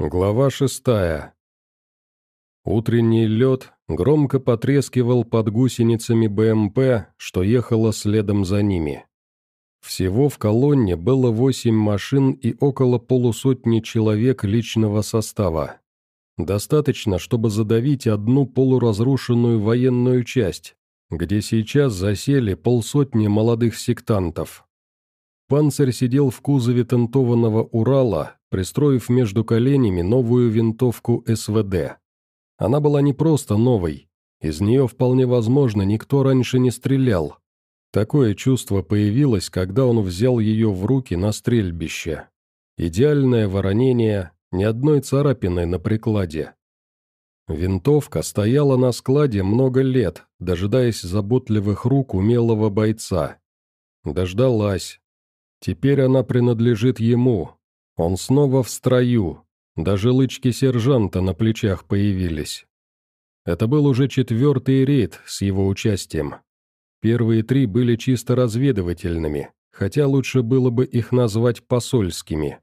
Глава шестая. Утренний лед громко потрескивал под гусеницами БМП, что ехало следом за ними. Всего в колонне было восемь машин и около полусотни человек личного состава. Достаточно, чтобы задавить одну полуразрушенную военную часть, где сейчас засели полсотни молодых сектантов. Панцирь сидел в кузове тентованного Урала, пристроив между коленями новую винтовку СВД. Она была не просто новой, из нее вполне возможно никто раньше не стрелял. Такое чувство появилось, когда он взял ее в руки на стрельбище. Идеальное воронение, ни одной царапины на прикладе. Винтовка стояла на складе много лет, дожидаясь заботливых рук умелого бойца. Дождалась, Теперь она принадлежит ему. Он снова в строю. Даже лычки сержанта на плечах появились. Это был уже четвертый рейд с его участием. Первые три были чисто разведывательными, хотя лучше было бы их назвать посольскими.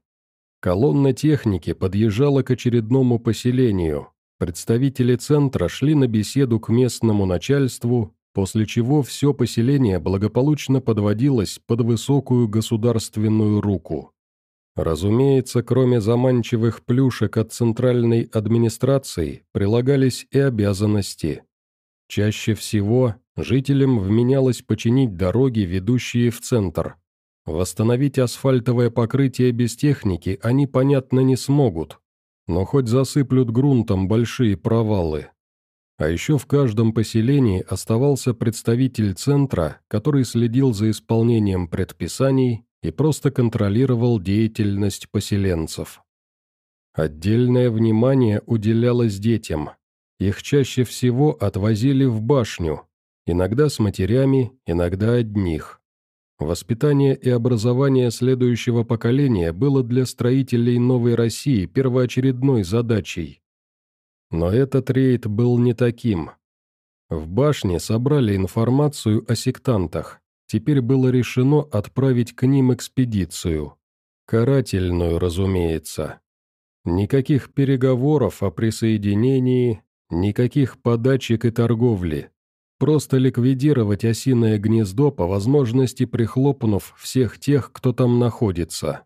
Колонна техники подъезжала к очередному поселению. Представители центра шли на беседу к местному начальству, после чего все поселение благополучно подводилось под высокую государственную руку. Разумеется, кроме заманчивых плюшек от центральной администрации, прилагались и обязанности. Чаще всего жителям вменялось починить дороги, ведущие в центр. Восстановить асфальтовое покрытие без техники они, понятно, не смогут, но хоть засыплют грунтом большие провалы. А еще в каждом поселении оставался представитель центра, который следил за исполнением предписаний и просто контролировал деятельность поселенцев. Отдельное внимание уделялось детям. Их чаще всего отвозили в башню, иногда с матерями, иногда одних. Воспитание и образование следующего поколения было для строителей Новой России первоочередной задачей. Но этот рейд был не таким. В башне собрали информацию о сектантах. Теперь было решено отправить к ним экспедицию. Карательную, разумеется. Никаких переговоров о присоединении, никаких подачек и торговли. Просто ликвидировать осиное гнездо по возможности прихлопнув всех тех, кто там находится.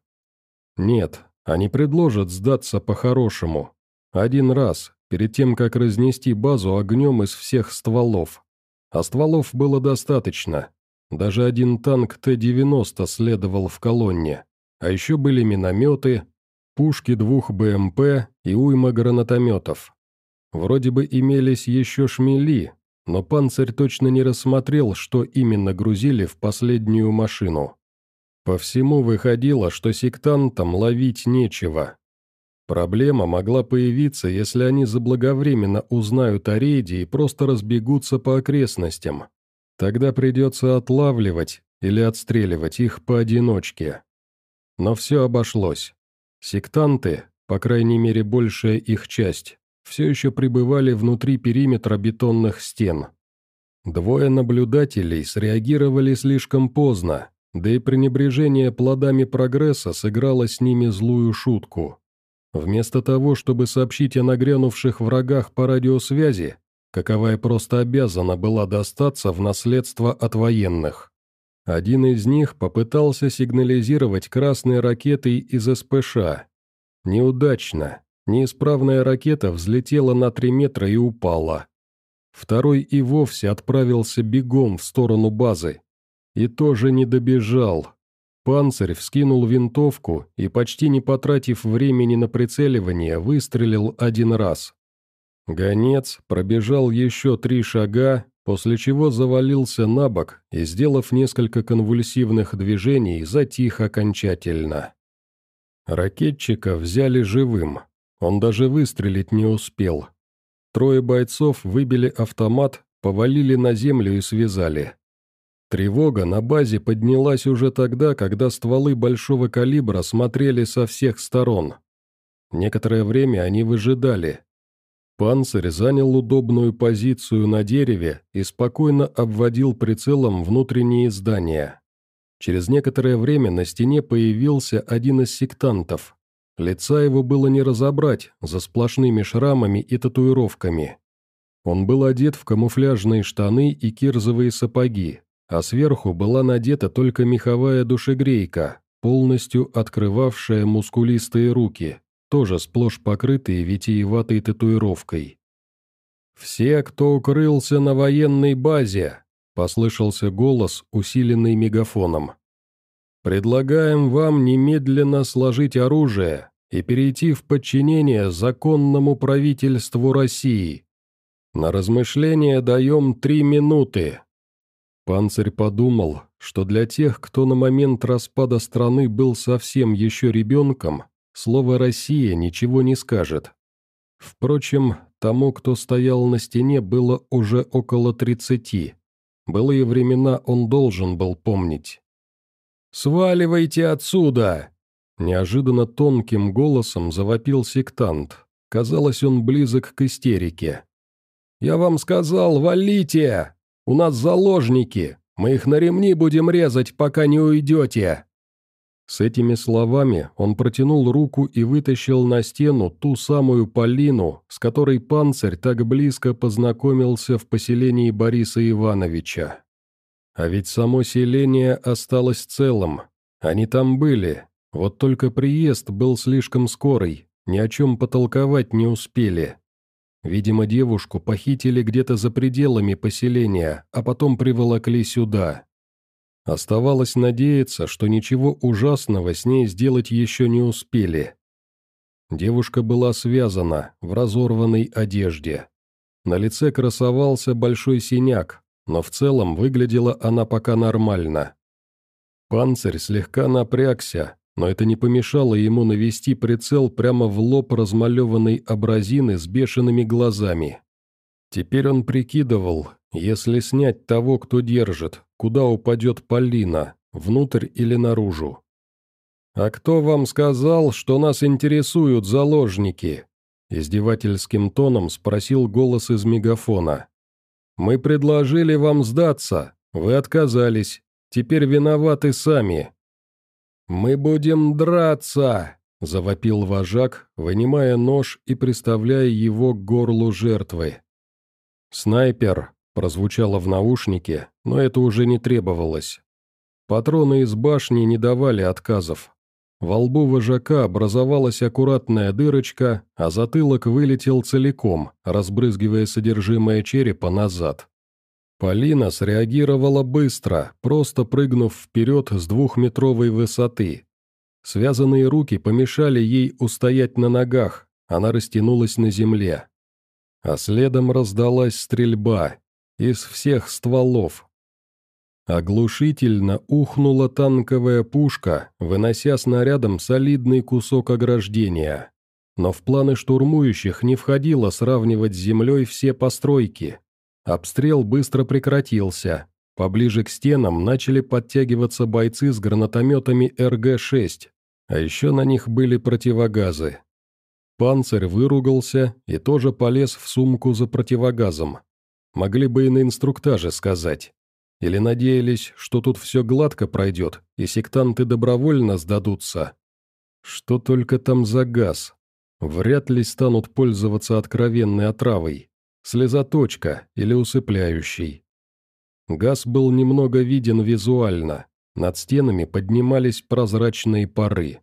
Нет, они предложат сдаться по-хорошему. Один раз, перед тем, как разнести базу огнем из всех стволов. А стволов было достаточно. Даже один танк Т-90 следовал в колонне. А еще были минометы, пушки двух БМП и уйма гранатометов. Вроде бы имелись еще шмели, но панцирь точно не рассмотрел, что именно грузили в последнюю машину. По всему выходило, что сектантам ловить нечего, Проблема могла появиться, если они заблаговременно узнают о рейде и просто разбегутся по окрестностям. Тогда придется отлавливать или отстреливать их поодиночке. Но все обошлось. Сектанты, по крайней мере большая их часть, все еще пребывали внутри периметра бетонных стен. Двое наблюдателей среагировали слишком поздно, да и пренебрежение плодами прогресса сыграло с ними злую шутку. Вместо того, чтобы сообщить о нагрянувших врагах по радиосвязи, каковая просто обязана была достаться в наследство от военных. Один из них попытался сигнализировать красной ракетой из СПШ. Неудачно. Неисправная ракета взлетела на 3 метра и упала. Второй и вовсе отправился бегом в сторону базы. И тоже не добежал, Панцирь вскинул винтовку и, почти не потратив времени на прицеливание, выстрелил один раз. Гонец пробежал еще три шага, после чего завалился на бок и, сделав несколько конвульсивных движений, затих окончательно. Ракетчика взяли живым, он даже выстрелить не успел. Трое бойцов выбили автомат, повалили на землю и связали. Тревога на базе поднялась уже тогда, когда стволы большого калибра смотрели со всех сторон. Некоторое время они выжидали. Панцирь занял удобную позицию на дереве и спокойно обводил прицелом внутренние здания. Через некоторое время на стене появился один из сектантов. лица его было не разобрать за сплошными шрамами и татуировками. Он был одет в камуфляжные штаны и кирзовые сапоги, а сверху была надета только меховая душегрейка, полностью открывавшая мускулистые руки, тоже сплошь покрытые витиеватой татуировкой. «Все, кто укрылся на военной базе», — послышался голос, усиленный мегафоном. «Предлагаем вам немедленно сложить оружие и перейти в подчинение законному правительству России. На размышление даем три минуты». Панцирь подумал, что для тех, кто на момент распада страны был совсем еще ребенком, слово «Россия» ничего не скажет. Впрочем, тому, кто стоял на стене, было уже около тридцати. Былые времена он должен был помнить. «Сваливайте отсюда!» Неожиданно тонким голосом завопил сектант. Казалось, он близок к истерике. «Я вам сказал, валите! У нас заложники! Мы их на ремни будем резать, пока не уйдете!» С этими словами он протянул руку и вытащил на стену ту самую Полину, с которой панцирь так близко познакомился в поселении Бориса Ивановича. А ведь само селение осталось целым. Они там были, вот только приезд был слишком скорый, ни о чем потолковать не успели. Видимо, девушку похитили где-то за пределами поселения, а потом приволокли сюда. Оставалось надеяться, что ничего ужасного с ней сделать еще не успели. Девушка была связана, в разорванной одежде. На лице красовался большой синяк, но в целом выглядела она пока нормально. Панцирь слегка напрягся, но это не помешало ему навести прицел прямо в лоб размалеванной абразины с бешеными глазами. Теперь он прикидывал, если снять того, кто держит, куда упадет Полина, внутрь или наружу. «А кто вам сказал, что нас интересуют заложники?» Издевательским тоном спросил голос из мегафона. «Мы предложили вам сдаться, вы отказались, теперь виноваты сами. «Мы будем драться!» – завопил вожак, вынимая нож и приставляя его к горлу жертвы. «Снайпер!» – прозвучало в наушнике, но это уже не требовалось. Патроны из башни не давали отказов. Во лбу вожака образовалась аккуратная дырочка, а затылок вылетел целиком, разбрызгивая содержимое черепа назад. Полина среагировала быстро, просто прыгнув вперед с двухметровой высоты. Связанные руки помешали ей устоять на ногах, она растянулась на земле. А следом раздалась стрельба из всех стволов. Оглушительно ухнула танковая пушка, вынося снарядом солидный кусок ограждения. Но в планы штурмующих не входило сравнивать с землей все постройки. Обстрел быстро прекратился. Поближе к стенам начали подтягиваться бойцы с гранатометами РГ-6, а еще на них были противогазы. Панцирь выругался и тоже полез в сумку за противогазом. Могли бы и на инструктаже сказать. Или надеялись, что тут все гладко пройдет, и сектанты добровольно сдадутся. Что только там за газ? Вряд ли станут пользоваться откровенной отравой слезоточка или усыпляющий. Газ был немного виден визуально, над стенами поднимались прозрачные пары.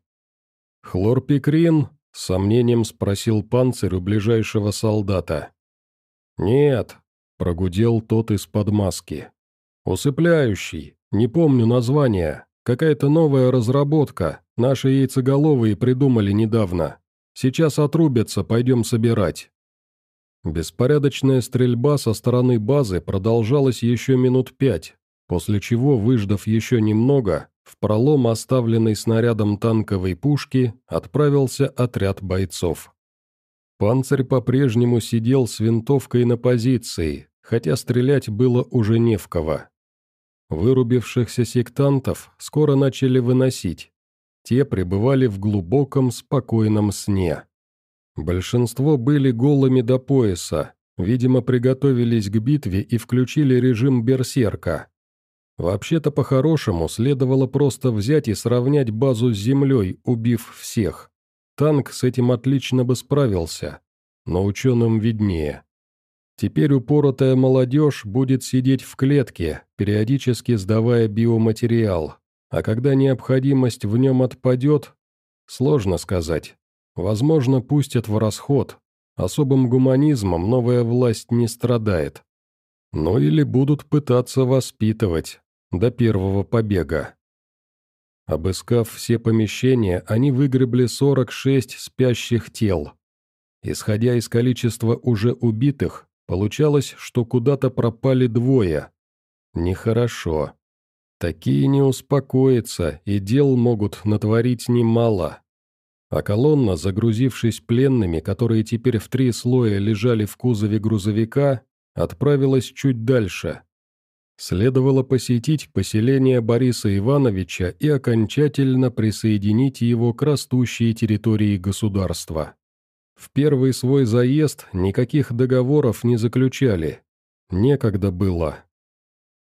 «Хлорпикрин?» — с сомнением спросил панцирь у ближайшего солдата. «Нет», — прогудел тот из-под маски. «Усыпляющий, не помню название, какая-то новая разработка, наши яйцеголовые придумали недавно. Сейчас отрубятся, пойдем собирать». Беспорядочная стрельба со стороны базы продолжалась еще минут пять, после чего, выждав еще немного, в пролом, оставленный снарядом танковой пушки, отправился отряд бойцов. Панцирь по-прежнему сидел с винтовкой на позиции, хотя стрелять было уже не в кого. Вырубившихся сектантов скоро начали выносить. Те пребывали в глубоком спокойном сне. Большинство были голыми до пояса, видимо, приготовились к битве и включили режим берсерка. Вообще-то, по-хорошему, следовало просто взять и сравнять базу с землей, убив всех. Танк с этим отлично бы справился, но ученым виднее. Теперь упоротая молодежь будет сидеть в клетке, периодически сдавая биоматериал, а когда необходимость в нем отпадет, сложно сказать. Возможно, пустят в расход. Особым гуманизмом новая власть не страдает. Ну или будут пытаться воспитывать до первого побега. Обыскав все помещения, они выгребли 46 спящих тел. Исходя из количества уже убитых, получалось, что куда-то пропали двое. Нехорошо. Такие не успокоятся, и дел могут натворить немало. А колонна, загрузившись пленными, которые теперь в три слоя лежали в кузове грузовика, отправилась чуть дальше. Следовало посетить поселение Бориса Ивановича и окончательно присоединить его к растущей территории государства. В первый свой заезд никаких договоров не заключали. Некогда было.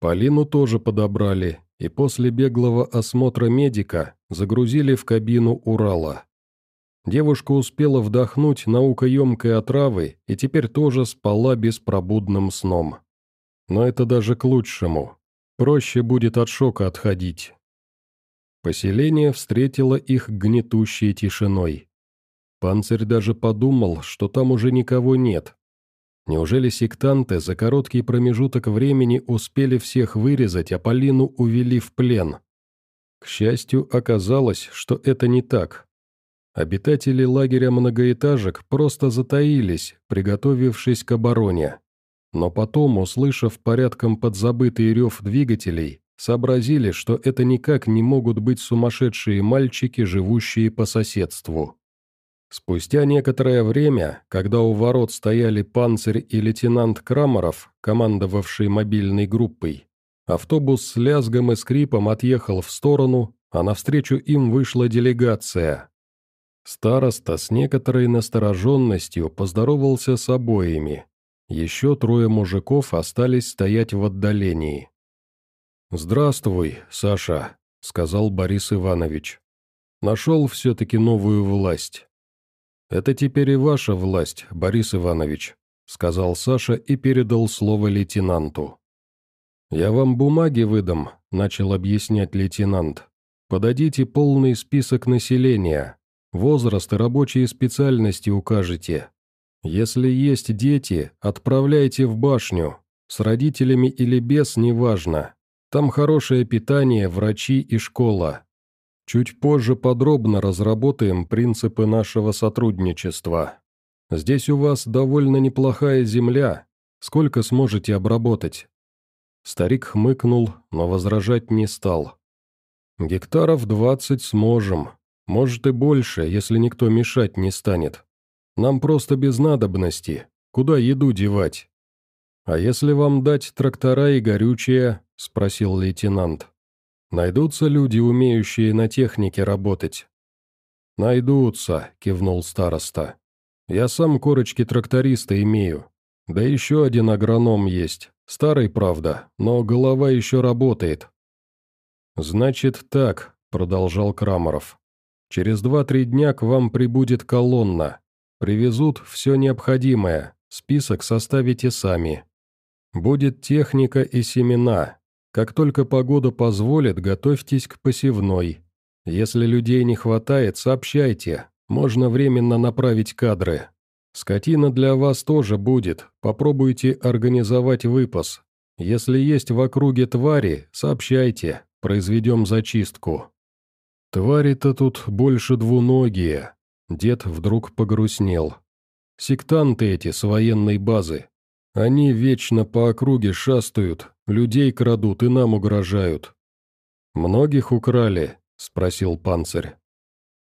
Полину тоже подобрали, и после беглого осмотра медика загрузили в кабину Урала. Девушка успела вдохнуть наукоемкой отравы и теперь тоже спала беспробудным сном. Но это даже к лучшему. Проще будет от шока отходить. Поселение встретило их гнетущей тишиной. Панцирь даже подумал, что там уже никого нет. Неужели сектанты за короткий промежуток времени успели всех вырезать, а Полину увели в плен? К счастью, оказалось, что это не так. Обитатели лагеря многоэтажек просто затаились, приготовившись к обороне. Но потом, услышав порядком подзабытый рев двигателей, сообразили, что это никак не могут быть сумасшедшие мальчики, живущие по соседству. Спустя некоторое время, когда у ворот стояли панцирь и лейтенант Крамаров, командовавший мобильной группой, автобус с лязгом и скрипом отъехал в сторону, а навстречу им вышла делегация. Староста с некоторой настороженностью поздоровался с обоими. Еще трое мужиков остались стоять в отдалении. «Здравствуй, Саша», — сказал Борис Иванович. «Нашел все-таки новую власть». «Это теперь и ваша власть, Борис Иванович», — сказал Саша и передал слово лейтенанту. «Я вам бумаги выдам», — начал объяснять лейтенант. «Подадите полный список населения, возраст и рабочие специальности укажете. Если есть дети, отправляйте в башню, с родителями или без, неважно. Там хорошее питание, врачи и школа. Чуть позже подробно разработаем принципы нашего сотрудничества. Здесь у вас довольно неплохая земля. Сколько сможете обработать?» Старик хмыкнул, но возражать не стал. «Гектаров двадцать сможем. Может и больше, если никто мешать не станет. Нам просто без надобности. Куда еду девать?» «А если вам дать трактора и горючее?» – спросил лейтенант. Найдутся люди, умеющие на технике работать?» «Найдутся», — кивнул староста. «Я сам корочки тракториста имею. Да еще один агроном есть. Старый, правда, но голова еще работает». «Значит так», — продолжал Крамаров. «Через два-три дня к вам прибудет колонна. Привезут все необходимое, список составите сами. Будет техника и семена, как только погода позволит, готовьтесь к посевной. Если людей не хватает, сообщайте, можно временно направить кадры. Скотина для вас тоже будет, попробуйте организовать выпас. Если есть в округе твари, сообщайте, произведем зачистку. Твари-то тут больше двуногие. Дед вдруг погрустнел. Сектанты эти с военной базы. Они вечно по округе шастают, Людей крадут и нам угрожают». «Многих украли?» – спросил панцирь.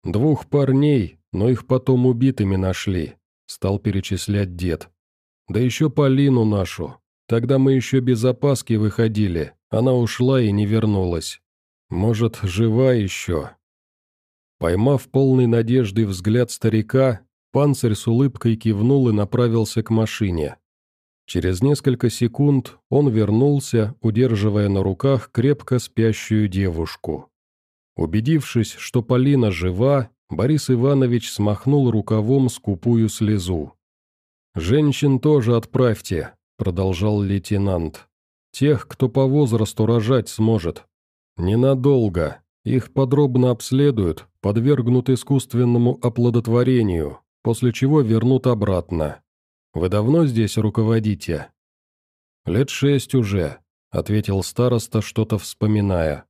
«Двух парней, но их потом убитыми нашли», – стал перечислять дед. «Да еще Полину нашу. Тогда мы еще без опаски выходили, она ушла и не вернулась. Может, жива еще?» Поймав полный надежды взгляд старика, панцирь с улыбкой кивнул и направился к машине. Через несколько секунд он вернулся, удерживая на руках крепко спящую девушку. Убедившись, что Полина жива, Борис Иванович смахнул рукавом скупую слезу. «Женщин тоже отправьте», — продолжал лейтенант. «Тех, кто по возрасту рожать сможет. Ненадолго. Их подробно обследуют, подвергнут искусственному оплодотворению, после чего вернут обратно. Вы давно здесь руководите?» «Лет шесть уже», — ответил староста, что-то вспоминая.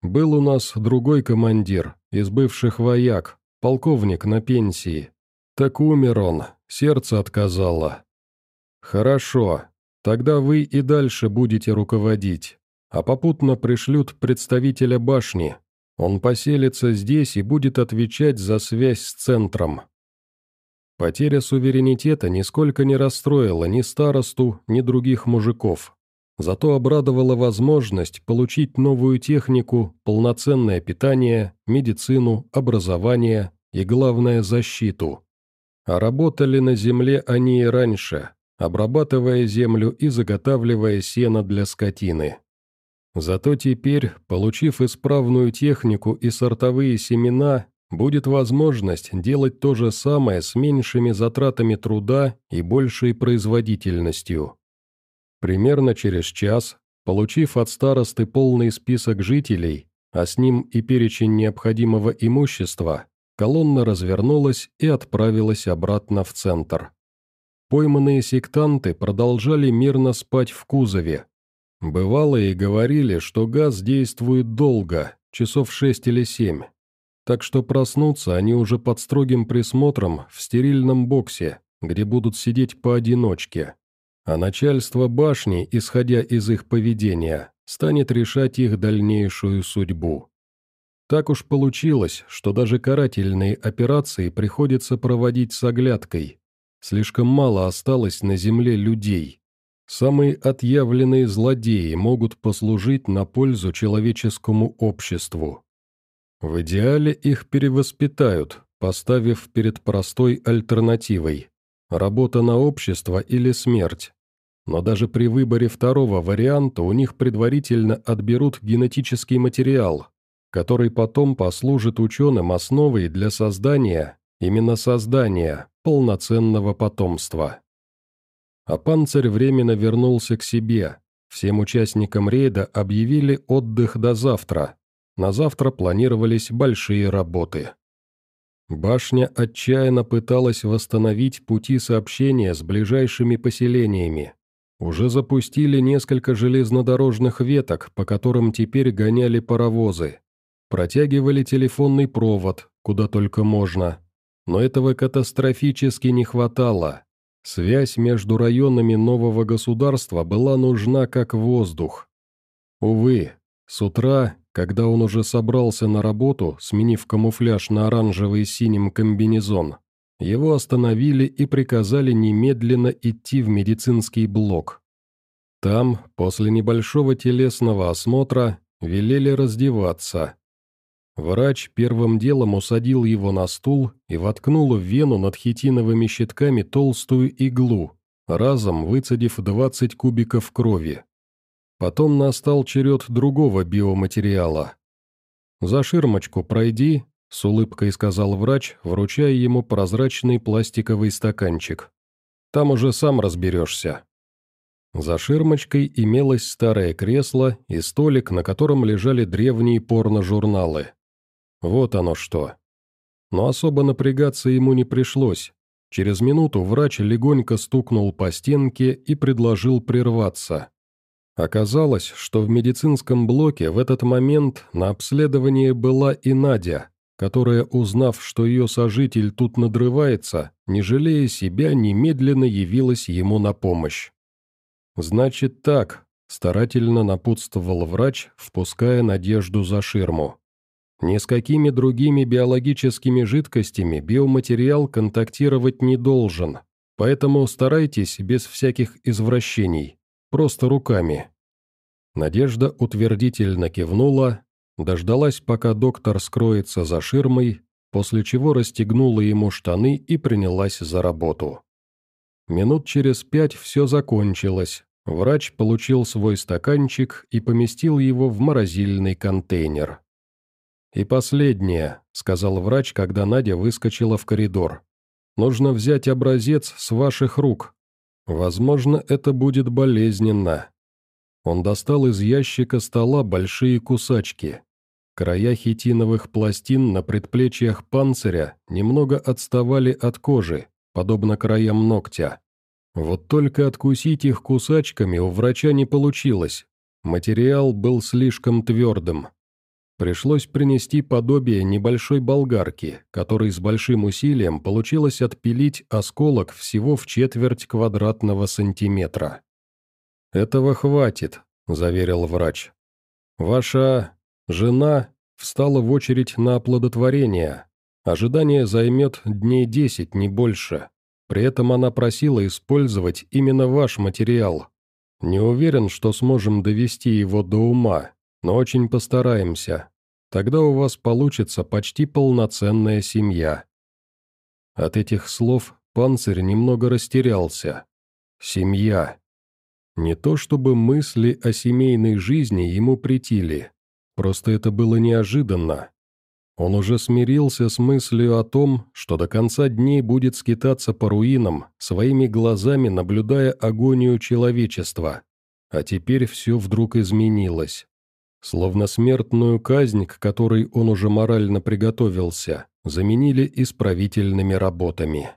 «Был у нас другой командир, из бывших вояк, полковник на пенсии. Так умер он, сердце отказало». «Хорошо, тогда вы и дальше будете руководить, а попутно пришлют представителя башни. Он поселится здесь и будет отвечать за связь с центром». Потеря суверенитета нисколько не расстроила ни старосту, ни других мужиков. Зато обрадовала возможность получить новую технику, полноценное питание, медицину, образование и, главное, защиту. А работали на земле они и раньше, обрабатывая землю и заготавливая сено для скотины. Зато теперь, получив исправную технику и сортовые семена, будет возможность делать то же самое с меньшими затратами труда и большей производительностью. Примерно через час, получив от старосты полный список жителей, а с ним и перечень необходимого имущества, колонна развернулась и отправилась обратно в центр. Пойманные сектанты продолжали мирно спать в кузове. Бывало и говорили, что газ действует долго, часов шесть или семь, так что проснутся они уже под строгим присмотром в стерильном боксе, где будут сидеть поодиночке. А начальство башни, исходя из их поведения, станет решать их дальнейшую судьбу. Так уж получилось, что даже карательные операции приходится проводить с оглядкой. Слишком мало осталось на земле людей. Самые отъявленные злодеи могут послужить на пользу человеческому обществу. В идеале их перевоспитают, поставив перед простой альтернативой – работа на общество или смерть. Но даже при выборе второго варианта у них предварительно отберут генетический материал, который потом послужит ученым основой для создания, именно создания, полноценного потомства. А панцирь временно вернулся к себе. Всем участникам рейда объявили отдых до завтра, на завтра планировались большие работы. Башня отчаянно пыталась восстановить пути сообщения с ближайшими поселениями. Уже запустили несколько железнодорожных веток, по которым теперь гоняли паровозы. Протягивали телефонный провод, куда только можно. Но этого катастрофически не хватало. Связь между районами нового государства была нужна как воздух. Увы, с утра когда он уже собрался на работу, сменив камуфляж на оранжевый синим комбинезон, его остановили и приказали немедленно идти в медицинский блок. Там, после небольшого телесного осмотра, велели раздеваться. Врач первым делом усадил его на стул и воткнул в вену над хитиновыми щитками толстую иглу, разом выцедив 20 кубиков крови. Потом настал черед другого биоматериала. «За ширмочку пройди», — с улыбкой сказал врач, вручая ему прозрачный пластиковый стаканчик. «Там уже сам разберешься». За ширмочкой имелось старое кресло и столик, на котором лежали древние порно-журналы. Вот оно что. Но особо напрягаться ему не пришлось. Через минуту врач легонько стукнул по стенке и предложил прерваться. Оказалось, что в медицинском блоке в этот момент на обследовании была и Надя, которая, узнав, что ее сожитель тут надрывается, не жалея себя, немедленно явилась ему на помощь. «Значит так», – старательно напутствовал врач, впуская Надежду за ширму. «Ни с какими другими биологическими жидкостями биоматериал контактировать не должен, поэтому старайтесь без всяких извращений. Просто руками». Надежда утвердительно кивнула, дождалась, пока доктор скроется за ширмой, после чего расстегнула ему штаны и принялась за работу. Минут через пять все закончилось. Врач получил свой стаканчик и поместил его в морозильный контейнер. «И последнее», — сказал врач, когда Надя выскочила в коридор. «Нужно взять образец с ваших рук. Возможно, это будет болезненно». Он достал из ящика стола большие кусачки. Края хитиновых пластин на предплечьях панциря немного отставали от кожи, подобно краям ногтя. Вот только откусить их кусачками у врача не получилось. Материал был слишком твердым. Пришлось принести подобие небольшой болгарки, которой с большим усилием получилось отпилить осколок всего в четверть квадратного сантиметра. «Этого хватит», — заверил врач. «Ваша жена встала в очередь на оплодотворение. Ожидание займет дней десять, не больше. При этом она просила использовать именно ваш материал. Не уверен, что сможем довести его до ума, но очень постараемся. Тогда у вас получится почти полноценная семья». От этих слов панцирь немного растерялся. «Семья». Не то чтобы мысли о семейной жизни ему притили, просто это было неожиданно. Он уже смирился с мыслью о том, что до конца дней будет скитаться по руинам, своими глазами наблюдая агонию человечества. А теперь все вдруг изменилось. Словно смертную казнь, к которой он уже морально приготовился, заменили исправительными работами.